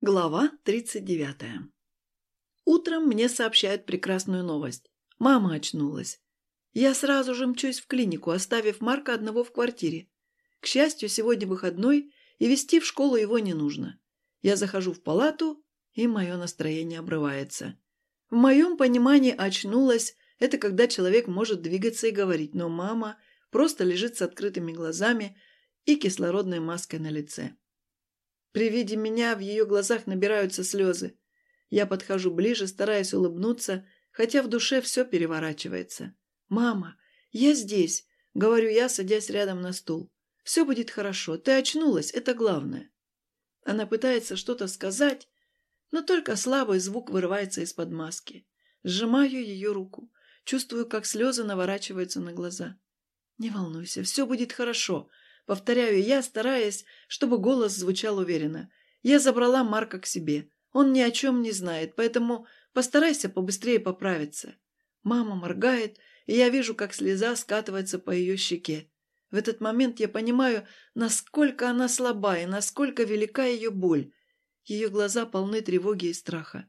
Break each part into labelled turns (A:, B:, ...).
A: Глава 39. Утром мне сообщают прекрасную новость. Мама очнулась. Я сразу же мчусь в клинику, оставив Марка одного в квартире. К счастью, сегодня выходной, и вести в школу его не нужно. Я захожу в палату, и мое настроение обрывается. В моем понимании очнулась – это когда человек может двигаться и говорить, но мама просто лежит с открытыми глазами и кислородной маской на лице. При виде меня в ее глазах набираются слезы. Я подхожу ближе, стараясь улыбнуться, хотя в душе все переворачивается. «Мама, я здесь», — говорю я, садясь рядом на стул. «Все будет хорошо. Ты очнулась, это главное». Она пытается что-то сказать, но только слабый звук вырывается из-под маски. Сжимаю ее руку, чувствую, как слезы наворачиваются на глаза. «Не волнуйся, все будет хорошо», Повторяю я, стараясь, чтобы голос звучал уверенно. Я забрала Марка к себе. Он ни о чем не знает, поэтому постарайся побыстрее поправиться. Мама моргает, и я вижу, как слеза скатывается по ее щеке. В этот момент я понимаю, насколько она слаба и насколько велика ее боль. Ее глаза полны тревоги и страха.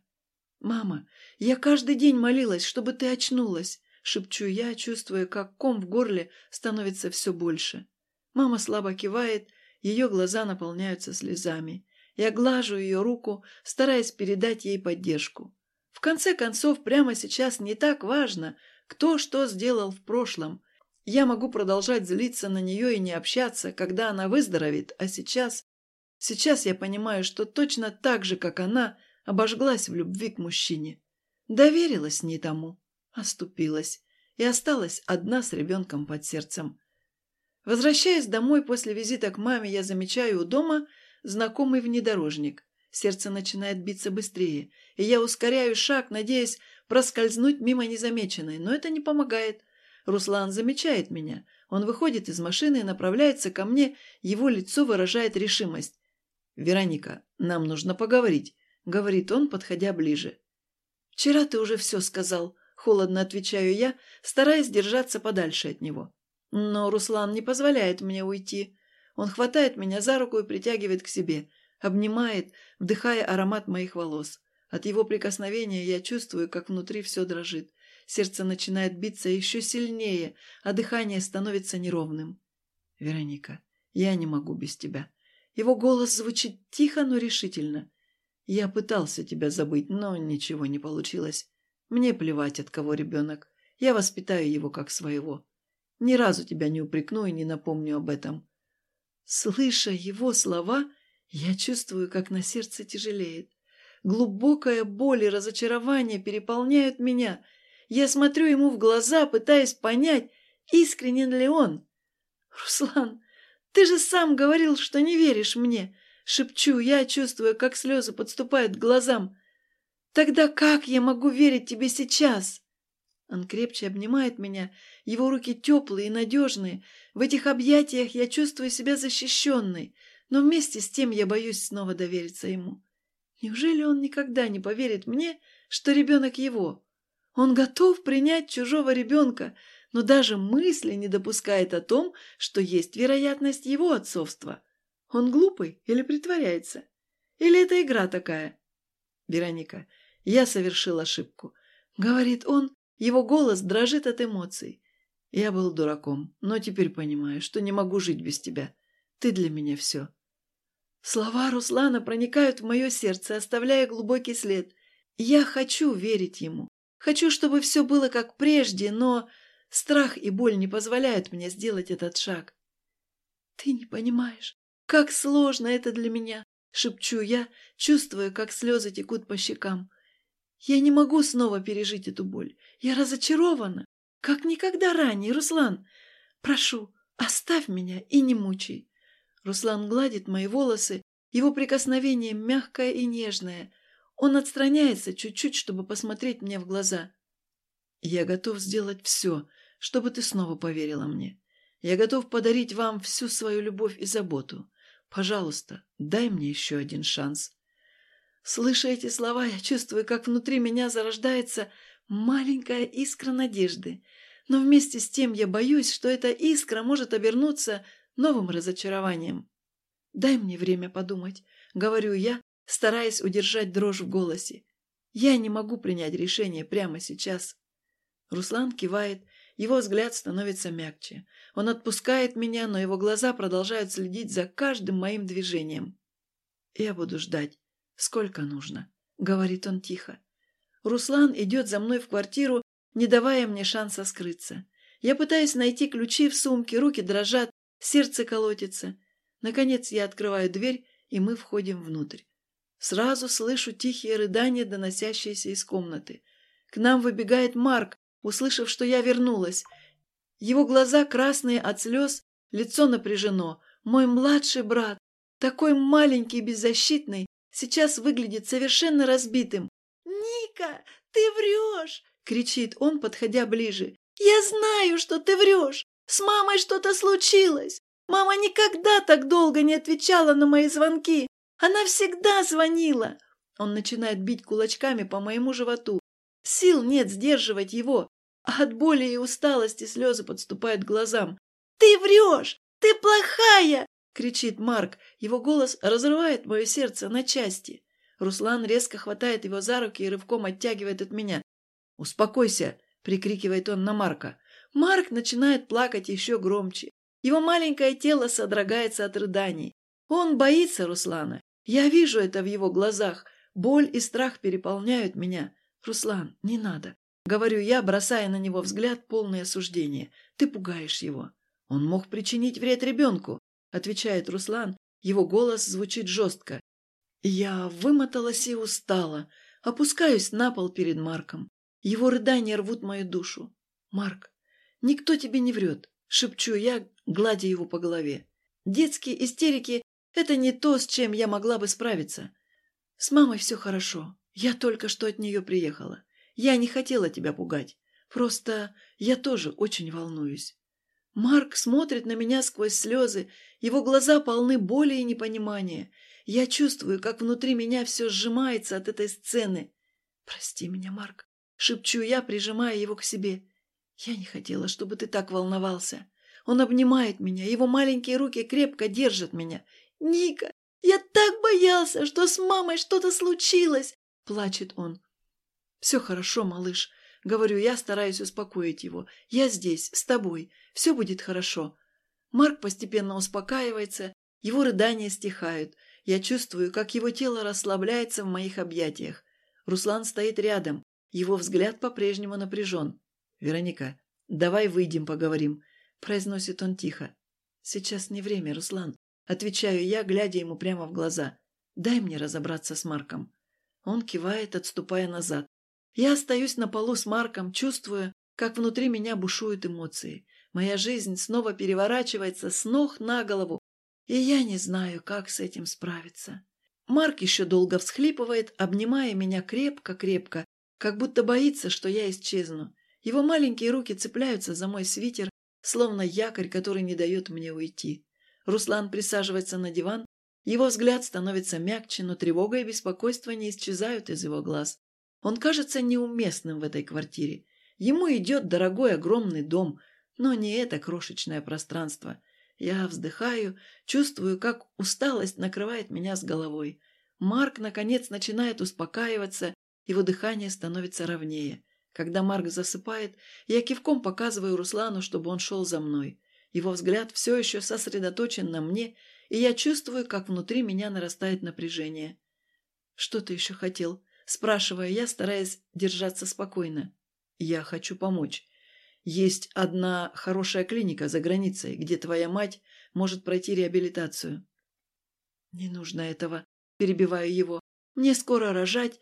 A: «Мама, я каждый день молилась, чтобы ты очнулась», — шепчу я, чувствуя, как ком в горле становится все больше. Мама слабо кивает, ее глаза наполняются слезами. Я глажу ее руку, стараясь передать ей поддержку. В конце концов, прямо сейчас не так важно, кто что сделал в прошлом. Я могу продолжать злиться на нее и не общаться, когда она выздоровеет, а сейчас... Сейчас я понимаю, что точно так же, как она, обожглась в любви к мужчине. Доверилась не тому, оступилась и осталась одна с ребенком под сердцем. Возвращаясь домой после визита к маме, я замечаю у дома знакомый внедорожник. Сердце начинает биться быстрее, и я ускоряю шаг, надеясь проскользнуть мимо незамеченной, но это не помогает. Руслан замечает меня. Он выходит из машины и направляется ко мне, его лицо выражает решимость. «Вероника, нам нужно поговорить», — говорит он, подходя ближе. «Вчера ты уже все сказал», — холодно отвечаю я, стараясь держаться подальше от него. Но Руслан не позволяет мне уйти. Он хватает меня за руку и притягивает к себе, обнимает, вдыхая аромат моих волос. От его прикосновения я чувствую, как внутри все дрожит. Сердце начинает биться еще сильнее, а дыхание становится неровным. «Вероника, я не могу без тебя». Его голос звучит тихо, но решительно. «Я пытался тебя забыть, но ничего не получилось. Мне плевать, от кого ребенок. Я воспитаю его как своего. Ни разу тебя не упрекну и не напомню об этом. Слыша его слова, я чувствую, как на сердце тяжелеет. Глубокая боль и разочарование переполняют меня. Я смотрю ему в глаза, пытаясь понять, искренен ли он. «Руслан, ты же сам говорил, что не веришь мне!» Шепчу я, чувствуя, как слезы подступают к глазам. «Тогда как я могу верить тебе сейчас?» Он крепче обнимает меня, его руки теплые и надежные. В этих объятиях я чувствую себя защищенной, но вместе с тем я боюсь снова довериться ему. Неужели он никогда не поверит мне, что ребенок его? Он готов принять чужого ребенка, но даже мысли не допускает о том, что есть вероятность его отцовства. Он глупый или притворяется? Или это игра такая? Вероника, я совершил ошибку. Говорит он, его голос дрожит от эмоций. Я был дураком, но теперь понимаю, что не могу жить без тебя. Ты для меня все. Слова Руслана проникают в мое сердце, оставляя глубокий след. Я хочу верить ему. Хочу, чтобы все было как прежде, но страх и боль не позволяют мне сделать этот шаг. Ты не понимаешь, как сложно это для меня, шепчу я, чувствуя, как слезы текут по щекам. Я не могу снова пережить эту боль. Я разочарована, как никогда ранее, Руслан. Прошу, оставь меня и не мучай. Руслан гладит мои волосы, его прикосновение мягкое и нежное. Он отстраняется чуть-чуть, чтобы посмотреть мне в глаза. Я готов сделать все, чтобы ты снова поверила мне. Я готов подарить вам всю свою любовь и заботу. Пожалуйста, дай мне еще один шанс. Слыша эти слова, я чувствую, как внутри меня зарождается маленькая искра надежды. Но вместе с тем я боюсь, что эта искра может обернуться новым разочарованием. «Дай мне время подумать», — говорю я, стараясь удержать дрожь в голосе. «Я не могу принять решение прямо сейчас». Руслан кивает, его взгляд становится мягче. Он отпускает меня, но его глаза продолжают следить за каждым моим движением. «Я буду ждать. Сколько нужно?» — говорит он тихо. Руслан идет за мной в квартиру, не давая мне шанса скрыться. Я пытаюсь найти ключи в сумке, руки дрожат, сердце колотится. Наконец я открываю дверь, и мы входим внутрь. Сразу слышу тихие рыдания, доносящиеся из комнаты. К нам выбегает Марк, услышав, что я вернулась. Его глаза красные от слез, лицо напряжено. Мой младший брат, такой маленький и беззащитный, сейчас выглядит совершенно разбитым. «Ника, ты врешь!» — кричит он, подходя ближе. «Я знаю, что ты врешь! С мамой что-то случилось! Мама никогда так долго не отвечала на мои звонки! Она всегда звонила!» Он начинает бить кулачками по моему животу. Сил нет сдерживать его, а от боли и усталости слезы подступают к глазам. «Ты врешь! Ты плохая!» — кричит Марк. Его голос разрывает мое сердце на части. Руслан резко хватает его за руки и рывком оттягивает от меня. «Успокойся!» — прикрикивает он на Марка. Марк начинает плакать еще громче. Его маленькое тело содрогается от рыданий. Он боится Руслана. Я вижу это в его глазах. Боль и страх переполняют меня. «Руслан, не надо!» — говорю я, бросая на него взгляд, полное осуждение. «Ты пугаешь его. Он мог причинить вред ребенку», — отвечает Руслан. Его голос звучит жестко. Я вымоталась и устала. Опускаюсь на пол перед Марком. Его рыдания рвут мою душу. «Марк, никто тебе не врет», — шепчу я, гладя его по голове. «Детские истерики — это не то, с чем я могла бы справиться. С мамой все хорошо. Я только что от нее приехала. Я не хотела тебя пугать. Просто я тоже очень волнуюсь». Марк смотрит на меня сквозь слезы. Его глаза полны боли и непонимания. Я чувствую, как внутри меня все сжимается от этой сцены. «Прости меня, Марк», — шепчу я, прижимая его к себе. «Я не хотела, чтобы ты так волновался». Он обнимает меня, его маленькие руки крепко держат меня. «Ника, я так боялся, что с мамой что-то случилось!» — плачет он. «Все хорошо, малыш», — говорю я, стараюсь успокоить его. «Я здесь, с тобой. Все будет хорошо». Марк постепенно успокаивается, его рыдания стихают. Я чувствую, как его тело расслабляется в моих объятиях. Руслан стоит рядом. Его взгляд по-прежнему напряжен. «Вероника, давай выйдем поговорим», — произносит он тихо. «Сейчас не время, Руслан», — отвечаю я, глядя ему прямо в глаза. «Дай мне разобраться с Марком». Он кивает, отступая назад. Я остаюсь на полу с Марком, чувствуя, как внутри меня бушуют эмоции. Моя жизнь снова переворачивается с ног на голову, и я не знаю, как с этим справиться. Марк еще долго всхлипывает, обнимая меня крепко-крепко, как будто боится, что я исчезну. Его маленькие руки цепляются за мой свитер, словно якорь, который не дает мне уйти. Руслан присаживается на диван, его взгляд становится мягче, но тревога и беспокойство не исчезают из его глаз. Он кажется неуместным в этой квартире. Ему идет дорогой огромный дом, но не это крошечное пространство. Я вздыхаю, чувствую, как усталость накрывает меня с головой. Марк, наконец, начинает успокаиваться, его дыхание становится ровнее. Когда Марк засыпает, я кивком показываю Руслану, чтобы он шел за мной. Его взгляд все еще сосредоточен на мне, и я чувствую, как внутри меня нарастает напряжение. «Что ты еще хотел?» – спрашиваю я, стараясь держаться спокойно. «Я хочу помочь. Есть одна хорошая клиника за границей, где твоя мать может пройти реабилитацию. Не нужно этого, перебиваю его. Мне скоро рожать.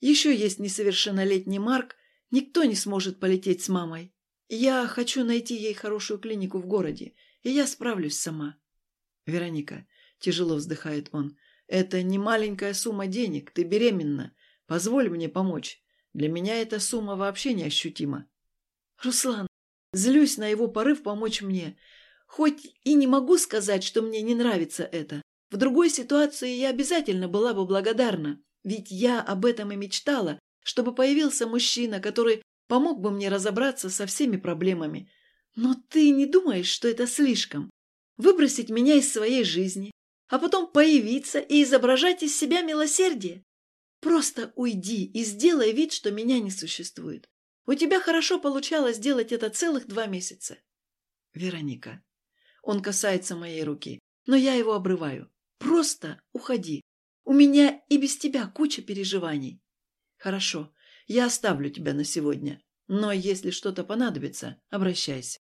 A: Еще есть несовершеннолетний Марк. Никто не сможет полететь с мамой. Я хочу найти ей хорошую клинику в городе, и я справлюсь сама. Вероника, тяжело вздыхает он, это не маленькая сумма денег, ты беременна. Позволь мне помочь. Для меня эта сумма вообще неощутима. Руслан, злюсь на его порыв помочь мне. Хоть и не могу сказать, что мне не нравится это. В другой ситуации я обязательно была бы благодарна. Ведь я об этом и мечтала, чтобы появился мужчина, который помог бы мне разобраться со всеми проблемами. Но ты не думаешь, что это слишком? Выбросить меня из своей жизни, а потом появиться и изображать из себя милосердие? Просто уйди и сделай вид, что меня не существует. У тебя хорошо получалось делать это целых два месяца. Вероника. Он касается моей руки, но я его обрываю. Просто уходи. У меня и без тебя куча переживаний. Хорошо, я оставлю тебя на сегодня. Но если что-то понадобится, обращайся.